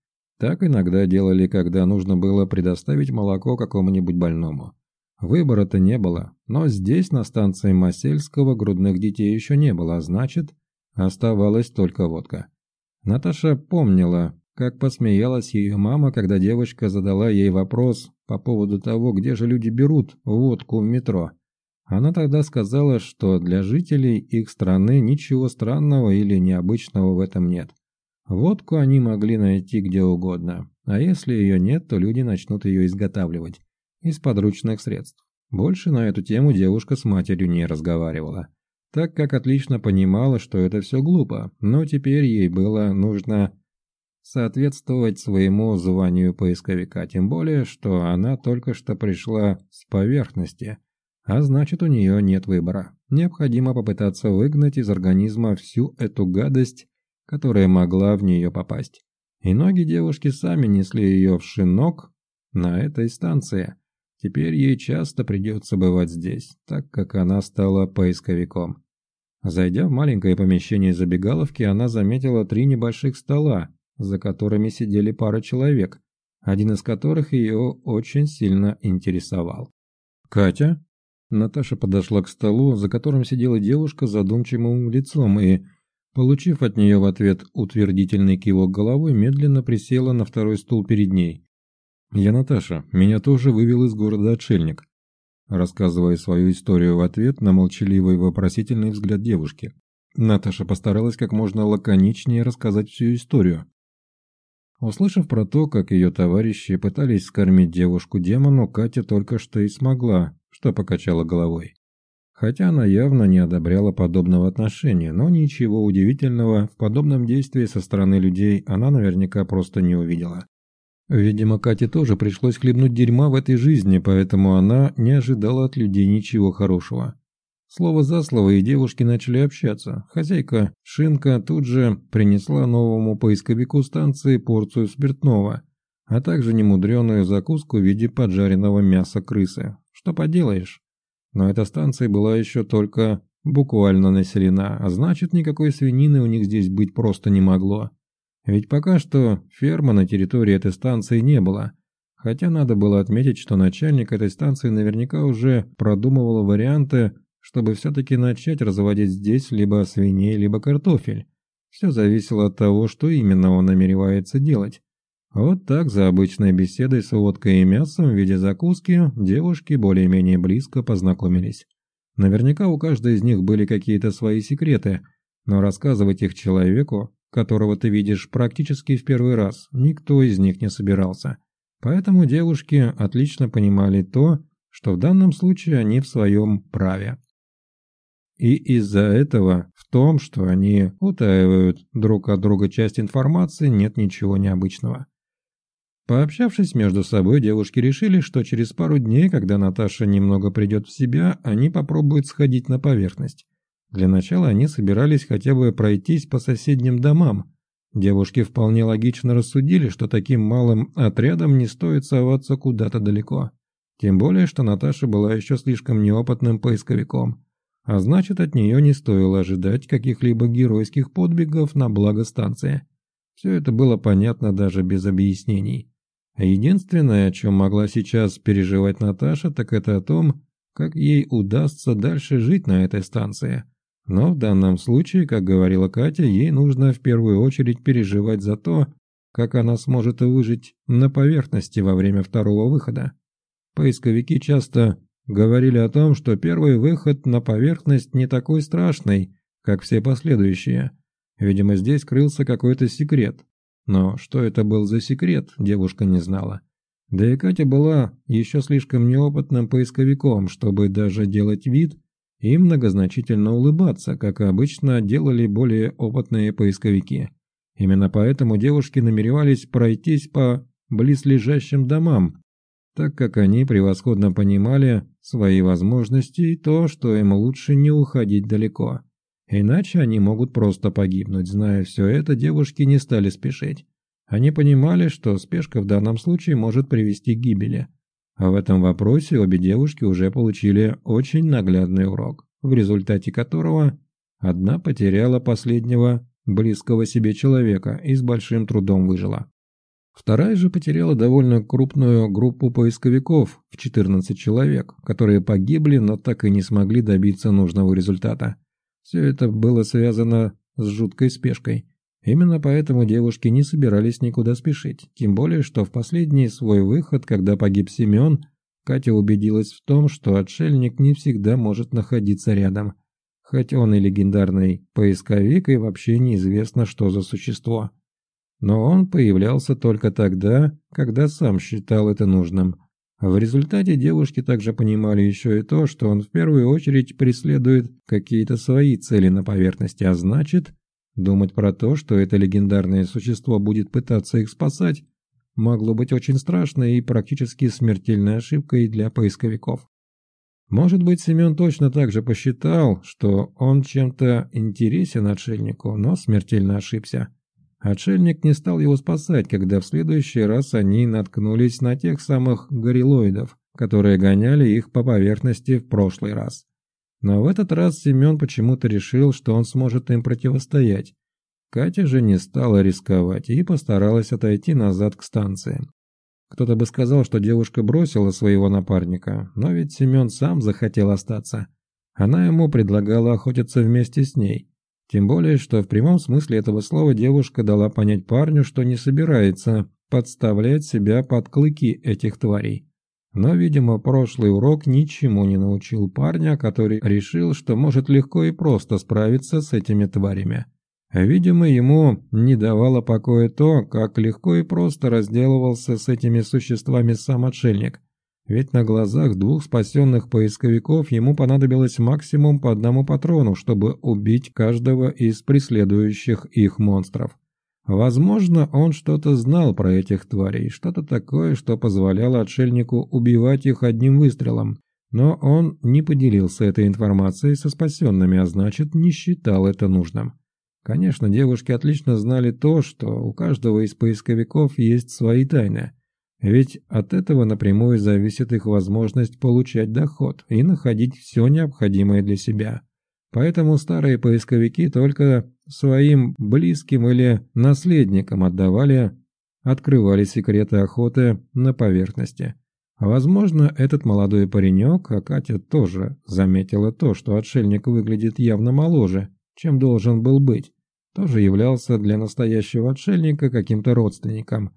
Так иногда делали, когда нужно было предоставить молоко какому-нибудь больному. Выбора-то не было, но здесь, на станции Масельского, грудных детей еще не было, а значит, оставалась только водка. Наташа помнила, как посмеялась ее мама, когда девочка задала ей вопрос по поводу того, где же люди берут водку в метро. Она тогда сказала, что для жителей их страны ничего странного или необычного в этом нет. Водку они могли найти где угодно, а если ее нет, то люди начнут ее изготавливать из подручных средств. Больше на эту тему девушка с матерью не разговаривала, так как отлично понимала, что это все глупо, но теперь ей было нужно соответствовать своему званию поисковика, тем более, что она только что пришла с поверхности, а значит у нее нет выбора. Необходимо попытаться выгнать из организма всю эту гадость которая могла в нее попасть. И ноги девушки сами несли ее в шинок на этой станции. Теперь ей часто придется бывать здесь, так как она стала поисковиком. Зайдя в маленькое помещение забегаловки, она заметила три небольших стола, за которыми сидели пара человек, один из которых ее очень сильно интересовал. «Катя?» Наташа подошла к столу, за которым сидела девушка с задумчивым лицом и Получив от нее в ответ утвердительный кивок головой, медленно присела на второй стул перед ней. «Я Наташа, меня тоже вывел из города отшельник», рассказывая свою историю в ответ на молчаливый вопросительный взгляд девушки. Наташа постаралась как можно лаконичнее рассказать всю историю. Услышав про то, как ее товарищи пытались скормить девушку демону, Катя только что и смогла, что покачала головой. Хотя она явно не одобряла подобного отношения, но ничего удивительного в подобном действии со стороны людей она наверняка просто не увидела. Видимо, Кате тоже пришлось хлебнуть дерьма в этой жизни, поэтому она не ожидала от людей ничего хорошего. Слово за слово, и девушки начали общаться. Хозяйка Шинка тут же принесла новому поисковику станции порцию спиртного, а также немудреную закуску в виде поджаренного мяса крысы. Что поделаешь? Но эта станция была еще только буквально населена, а значит, никакой свинины у них здесь быть просто не могло. Ведь пока что ферма на территории этой станции не было. Хотя надо было отметить, что начальник этой станции наверняка уже продумывал варианты, чтобы все-таки начать разводить здесь либо свиней, либо картофель. Все зависело от того, что именно он намеревается делать. Вот так, за обычной беседой с водкой и мясом в виде закуски, девушки более-менее близко познакомились. Наверняка у каждой из них были какие-то свои секреты, но рассказывать их человеку, которого ты видишь практически в первый раз, никто из них не собирался. Поэтому девушки отлично понимали то, что в данном случае они в своем праве. И из-за этого в том, что они утаивают друг от друга часть информации, нет ничего необычного. Пообщавшись между собой, девушки решили, что через пару дней, когда Наташа немного придет в себя, они попробуют сходить на поверхность. Для начала они собирались хотя бы пройтись по соседним домам. Девушки вполне логично рассудили, что таким малым отрядом не стоит соваться куда-то далеко. Тем более, что Наташа была еще слишком неопытным поисковиком. А значит, от нее не стоило ожидать каких-либо геройских подвигов на благо станции. Все это было понятно даже без объяснений. Единственное, о чем могла сейчас переживать Наташа, так это о том, как ей удастся дальше жить на этой станции. Но в данном случае, как говорила Катя, ей нужно в первую очередь переживать за то, как она сможет выжить на поверхности во время второго выхода. Поисковики часто говорили о том, что первый выход на поверхность не такой страшный, как все последующие. Видимо, здесь крылся какой-то секрет. Но что это был за секрет, девушка не знала. Да и Катя была еще слишком неопытным поисковиком, чтобы даже делать вид, и многозначительно улыбаться, как обычно делали более опытные поисковики. Именно поэтому девушки намеревались пройтись по близлежащим домам, так как они превосходно понимали свои возможности и то, что им лучше не уходить далеко. Иначе они могут просто погибнуть. Зная все это, девушки не стали спешить. Они понимали, что спешка в данном случае может привести к гибели. А в этом вопросе обе девушки уже получили очень наглядный урок, в результате которого одна потеряла последнего близкого себе человека и с большим трудом выжила. Вторая же потеряла довольно крупную группу поисковиков в 14 человек, которые погибли, но так и не смогли добиться нужного результата. Все это было связано с жуткой спешкой. Именно поэтому девушки не собирались никуда спешить, тем более, что в последний свой выход, когда погиб Семен, Катя убедилась в том, что отшельник не всегда может находиться рядом, хоть он и легендарный поисковик, и вообще неизвестно, что за существо. Но он появлялся только тогда, когда сам считал это нужным. В результате девушки также понимали еще и то, что он в первую очередь преследует какие-то свои цели на поверхности, а значит, Думать про то, что это легендарное существо будет пытаться их спасать, могло быть очень страшной и практически смертельной ошибкой для поисковиков. Может быть, Семен точно так же посчитал, что он чем-то интересен отшельнику, но смертельно ошибся. Отшельник не стал его спасать, когда в следующий раз они наткнулись на тех самых горилоидов, которые гоняли их по поверхности в прошлый раз. Но в этот раз Семен почему-то решил, что он сможет им противостоять. Катя же не стала рисковать и постаралась отойти назад к станции. Кто-то бы сказал, что девушка бросила своего напарника, но ведь Семен сам захотел остаться. Она ему предлагала охотиться вместе с ней. Тем более, что в прямом смысле этого слова девушка дала понять парню, что не собирается подставлять себя под клыки этих тварей. Но, видимо, прошлый урок ничему не научил парня, который решил, что может легко и просто справиться с этими тварями. Видимо, ему не давало покоя то, как легко и просто разделывался с этими существами сам отшельник. Ведь на глазах двух спасенных поисковиков ему понадобилось максимум по одному патрону, чтобы убить каждого из преследующих их монстров. Возможно, он что-то знал про этих тварей, что-то такое, что позволяло отшельнику убивать их одним выстрелом. Но он не поделился этой информацией со спасенными, а значит, не считал это нужным. Конечно, девушки отлично знали то, что у каждого из поисковиков есть свои тайны. Ведь от этого напрямую зависит их возможность получать доход и находить все необходимое для себя. Поэтому старые поисковики только своим близким или наследникам отдавали, открывали секреты охоты на поверхности. Возможно, этот молодой паренек, а Катя тоже заметила то, что отшельник выглядит явно моложе, чем должен был быть, тоже являлся для настоящего отшельника каким-то родственником,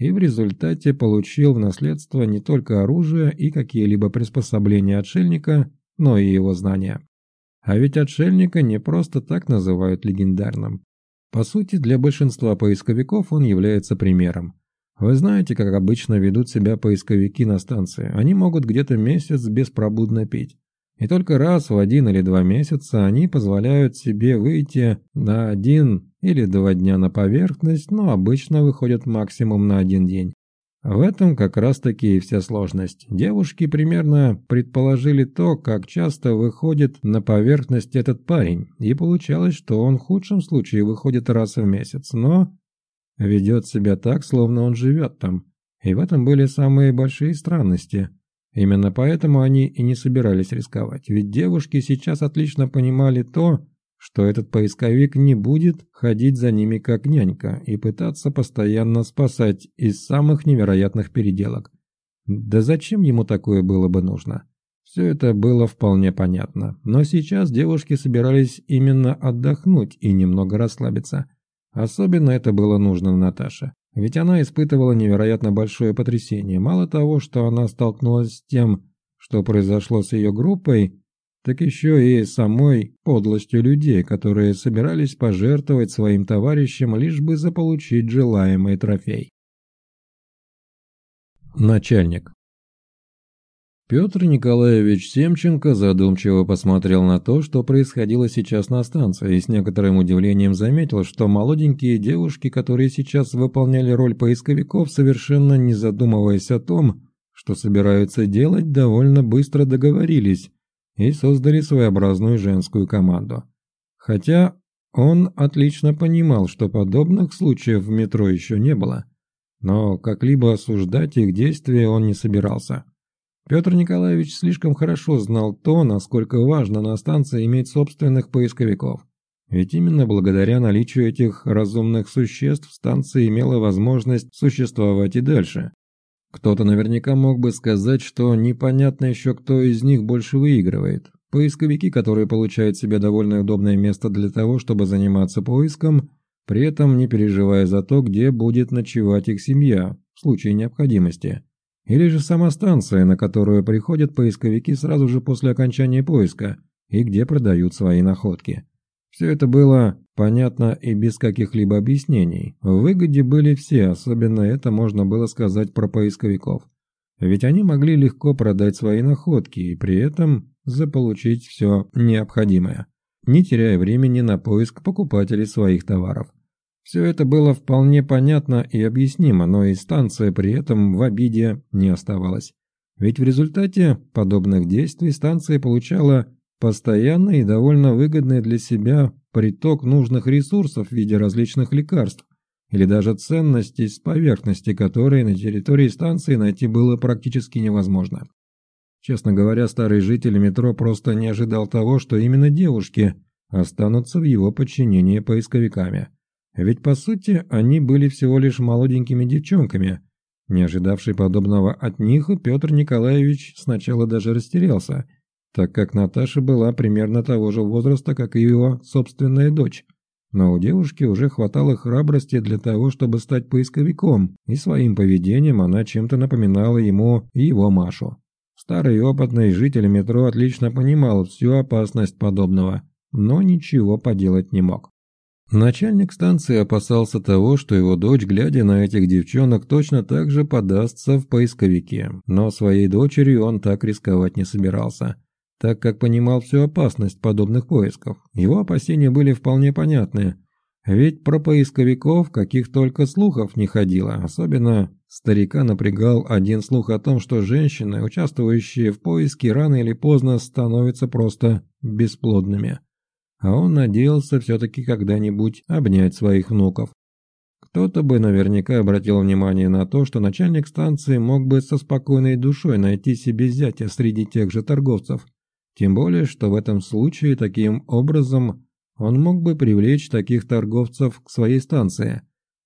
и в результате получил в наследство не только оружие и какие-либо приспособления отшельника, но и его знания. А ведь отшельника не просто так называют легендарным. По сути, для большинства поисковиков он является примером. Вы знаете, как обычно ведут себя поисковики на станции. Они могут где-то месяц беспробудно пить. И только раз в один или два месяца они позволяют себе выйти на один или два дня на поверхность, но обычно выходят максимум на один день. В этом как раз-таки и вся сложность. Девушки примерно предположили то, как часто выходит на поверхность этот парень, и получалось, что он в худшем случае выходит раз в месяц, но ведет себя так, словно он живет там. И в этом были самые большие странности. Именно поэтому они и не собирались рисковать, ведь девушки сейчас отлично понимали то, что этот поисковик не будет ходить за ними как нянька и пытаться постоянно спасать из самых невероятных переделок. Да зачем ему такое было бы нужно? Все это было вполне понятно, но сейчас девушки собирались именно отдохнуть и немного расслабиться. Особенно это было нужно Наташе, ведь она испытывала невероятно большое потрясение. Мало того, что она столкнулась с тем, что произошло с ее группой, так еще и самой подлостью людей, которые собирались пожертвовать своим товарищам, лишь бы заполучить желаемый трофей. Начальник Петр Николаевич Семченко задумчиво посмотрел на то, что происходило сейчас на станции, и с некоторым удивлением заметил, что молоденькие девушки, которые сейчас выполняли роль поисковиков, совершенно не задумываясь о том, что собираются делать, довольно быстро договорились и создали своеобразную женскую команду. Хотя он отлично понимал, что подобных случаев в метро еще не было, но как-либо осуждать их действия он не собирался. Петр Николаевич слишком хорошо знал то, насколько важно на станции иметь собственных поисковиков. Ведь именно благодаря наличию этих разумных существ станция имела возможность существовать и дальше. Кто-то наверняка мог бы сказать, что непонятно еще кто из них больше выигрывает. Поисковики, которые получают себе довольно удобное место для того, чтобы заниматься поиском, при этом не переживая за то, где будет ночевать их семья в случае необходимости. Или же сама станция, на которую приходят поисковики сразу же после окончания поиска, и где продают свои находки. Все это было понятно и без каких-либо объяснений. В выгоде были все, особенно это можно было сказать про поисковиков. Ведь они могли легко продать свои находки и при этом заполучить все необходимое, не теряя времени на поиск покупателей своих товаров. Все это было вполне понятно и объяснимо, но и станция при этом в обиде не оставалась. Ведь в результате подобных действий станция получала постоянный и довольно выгодный для себя приток нужных ресурсов в виде различных лекарств или даже ценностей с поверхности, которые на территории станции найти было практически невозможно. Честно говоря, старый житель метро просто не ожидал того, что именно девушки останутся в его подчинении поисковиками. Ведь, по сути, они были всего лишь молоденькими девчонками. Не ожидавший подобного от них, Петр Николаевич сначала даже растерялся, так как Наташа была примерно того же возраста, как и его собственная дочь. Но у девушки уже хватало храбрости для того, чтобы стать поисковиком, и своим поведением она чем-то напоминала ему и его Машу. Старый опытный житель метро отлично понимал всю опасность подобного, но ничего поделать не мог. Начальник станции опасался того, что его дочь, глядя на этих девчонок, точно так же подастся в поисковике, но своей дочерью он так рисковать не собирался, так как понимал всю опасность подобных поисков. Его опасения были вполне понятны, ведь про поисковиков каких только слухов не ходило, особенно старика напрягал один слух о том, что женщины, участвующие в поиске, рано или поздно становятся просто бесплодными а он надеялся все-таки когда-нибудь обнять своих внуков. Кто-то бы наверняка обратил внимание на то, что начальник станции мог бы со спокойной душой найти себе зятя среди тех же торговцев, тем более, что в этом случае таким образом он мог бы привлечь таких торговцев к своей станции.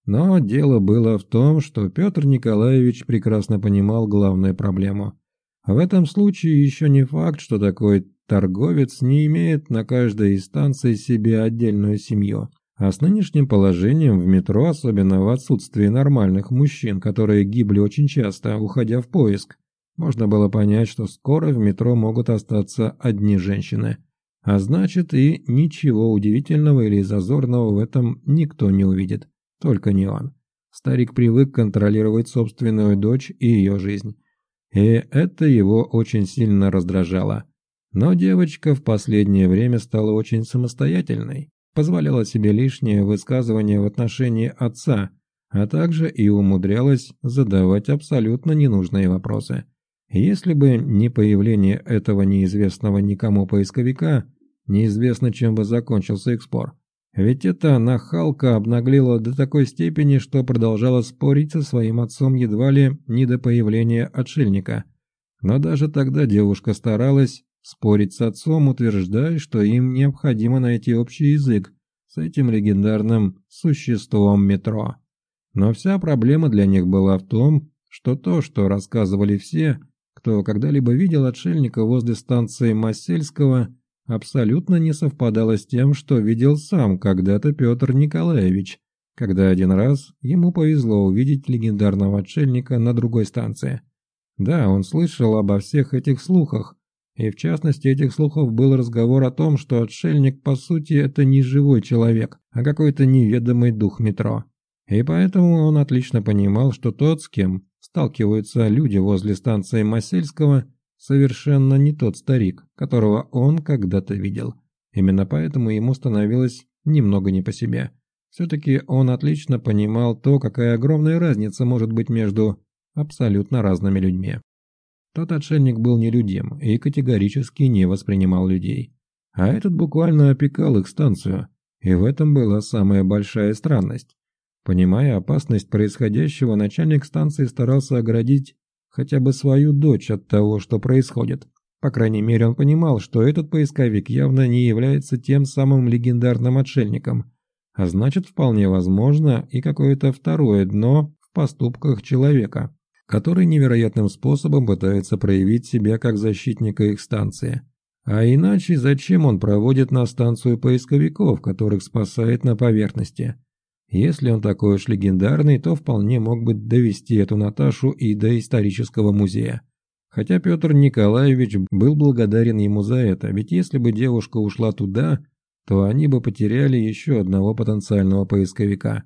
Но дело было в том, что Петр Николаевич прекрасно понимал главную проблему. В этом случае еще не факт, что такой торговец не имеет на каждой из станций себе отдельную семью. А с нынешним положением в метро, особенно в отсутствии нормальных мужчин, которые гибли очень часто, уходя в поиск, можно было понять, что скоро в метро могут остаться одни женщины. А значит и ничего удивительного или зазорного в этом никто не увидит. Только не он. Старик привык контролировать собственную дочь и ее жизнь. И это его очень сильно раздражало. Но девочка в последнее время стала очень самостоятельной, позволяла себе лишнее высказывание в отношении отца, а также и умудрялась задавать абсолютно ненужные вопросы. Если бы не появление этого неизвестного никому поисковика, неизвестно, чем бы закончился их спор. Ведь эта нахалка обнаглела до такой степени, что продолжала спорить со своим отцом едва ли не до появления отшельника. Но даже тогда девушка старалась спорить с отцом, утверждая, что им необходимо найти общий язык с этим легендарным существом метро. Но вся проблема для них была в том, что то, что рассказывали все, кто когда-либо видел отшельника возле станции Массельского, абсолютно не совпадало с тем, что видел сам когда-то Петр Николаевич, когда один раз ему повезло увидеть легендарного отшельника на другой станции. Да, он слышал обо всех этих слухах, и в частности этих слухов был разговор о том, что отшельник по сути это не живой человек, а какой-то неведомый дух метро. И поэтому он отлично понимал, что тот, с кем сталкиваются люди возле станции Масельского, совершенно не тот старик, которого он когда-то видел. Именно поэтому ему становилось немного не по себе. Все-таки он отлично понимал то, какая огромная разница может быть между абсолютно разными людьми. Тот отшельник был нелюдим и категорически не воспринимал людей. А этот буквально опекал их станцию, и в этом была самая большая странность. Понимая опасность происходящего, начальник станции старался оградить хотя бы свою дочь от того, что происходит. По крайней мере, он понимал, что этот поисковик явно не является тем самым легендарным отшельником, а значит, вполне возможно и какое-то второе дно в поступках человека, который невероятным способом пытается проявить себя как защитника их станции. А иначе зачем он проводит на станцию поисковиков, которых спасает на поверхности? Если он такой уж легендарный, то вполне мог бы довести эту Наташу и до исторического музея. Хотя Петр Николаевич был благодарен ему за это, ведь если бы девушка ушла туда, то они бы потеряли еще одного потенциального поисковика.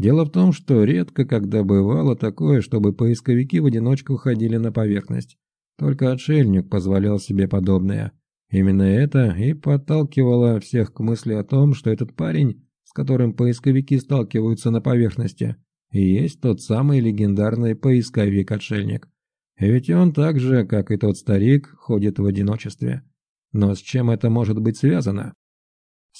Дело в том, что редко когда бывало такое, чтобы поисковики в одиночку ходили на поверхность. Только отшельник позволял себе подобное. Именно это и подталкивало всех к мысли о том, что этот парень с которым поисковики сталкиваются на поверхности, и есть тот самый легендарный поисковик-отшельник. Ведь он так же, как и тот старик, ходит в одиночестве. Но с чем это может быть связано?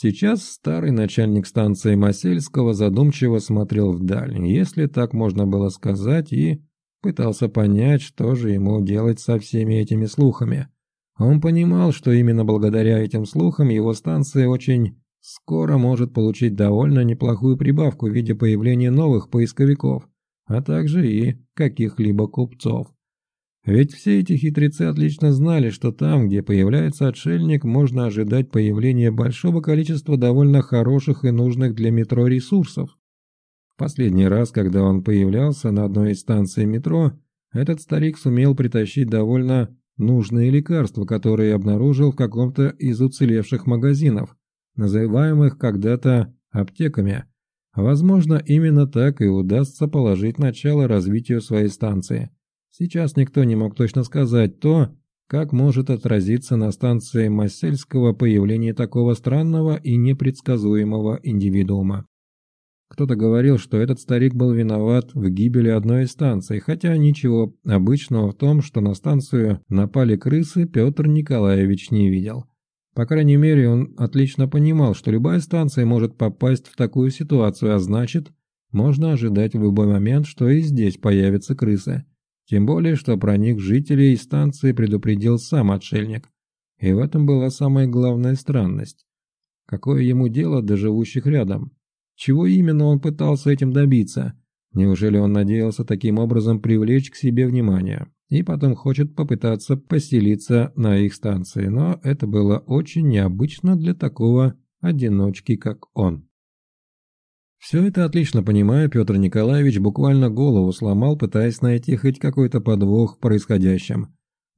Сейчас старый начальник станции Масельского задумчиво смотрел вдаль, если так можно было сказать, и пытался понять, что же ему делать со всеми этими слухами. Он понимал, что именно благодаря этим слухам его станция очень скоро может получить довольно неплохую прибавку в виде появления новых поисковиков, а также и каких-либо купцов. Ведь все эти хитрецы отлично знали, что там, где появляется отшельник, можно ожидать появления большого количества довольно хороших и нужных для метро ресурсов. Последний раз, когда он появлялся на одной из станций метро, этот старик сумел притащить довольно нужные лекарства, которые обнаружил в каком-то из уцелевших магазинов, называемых когда-то аптеками. Возможно, именно так и удастся положить начало развитию своей станции. Сейчас никто не мог точно сказать то, как может отразиться на станции Массельского появление такого странного и непредсказуемого индивидуума. Кто-то говорил, что этот старик был виноват в гибели одной из станций, хотя ничего обычного в том, что на станцию напали крысы, Петр Николаевич не видел. По крайней мере, он отлично понимал, что любая станция может попасть в такую ситуацию, а значит, можно ожидать в любой момент, что и здесь появятся крысы. Тем более, что про них жителей станции предупредил сам отшельник. И в этом была самая главная странность. Какое ему дело до живущих рядом? Чего именно он пытался этим добиться? Неужели он надеялся таким образом привлечь к себе внимание? и потом хочет попытаться поселиться на их станции, но это было очень необычно для такого одиночки, как он. Все это отлично понимая, Петр Николаевич буквально голову сломал, пытаясь найти хоть какой-то подвох в происходящем.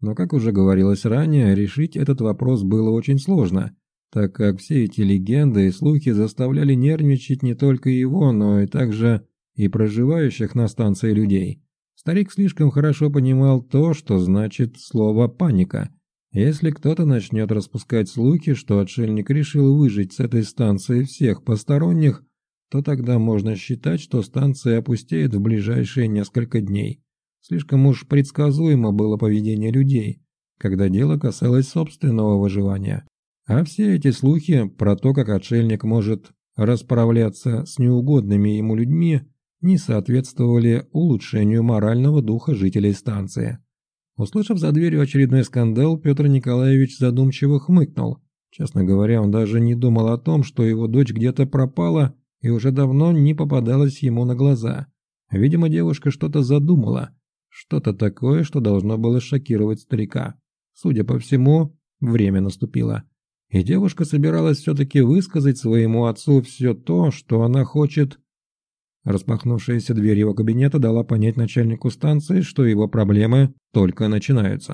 Но, как уже говорилось ранее, решить этот вопрос было очень сложно, так как все эти легенды и слухи заставляли нервничать не только его, но и также и проживающих на станции людей. Старик слишком хорошо понимал то, что значит слово «паника». Если кто-то начнет распускать слухи, что отшельник решил выжить с этой станции всех посторонних, то тогда можно считать, что станция опустеет в ближайшие несколько дней. Слишком уж предсказуемо было поведение людей, когда дело касалось собственного выживания. А все эти слухи про то, как отшельник может расправляться с неугодными ему людьми, не соответствовали улучшению морального духа жителей станции. Услышав за дверью очередной скандал, Петр Николаевич задумчиво хмыкнул. Честно говоря, он даже не думал о том, что его дочь где-то пропала и уже давно не попадалась ему на глаза. Видимо, девушка что-то задумала, Что-то такое, что должно было шокировать старика. Судя по всему, время наступило. И девушка собиралась все-таки высказать своему отцу все то, что она хочет. Распахнувшаяся дверь его кабинета дала понять начальнику станции, что его проблемы только начинаются.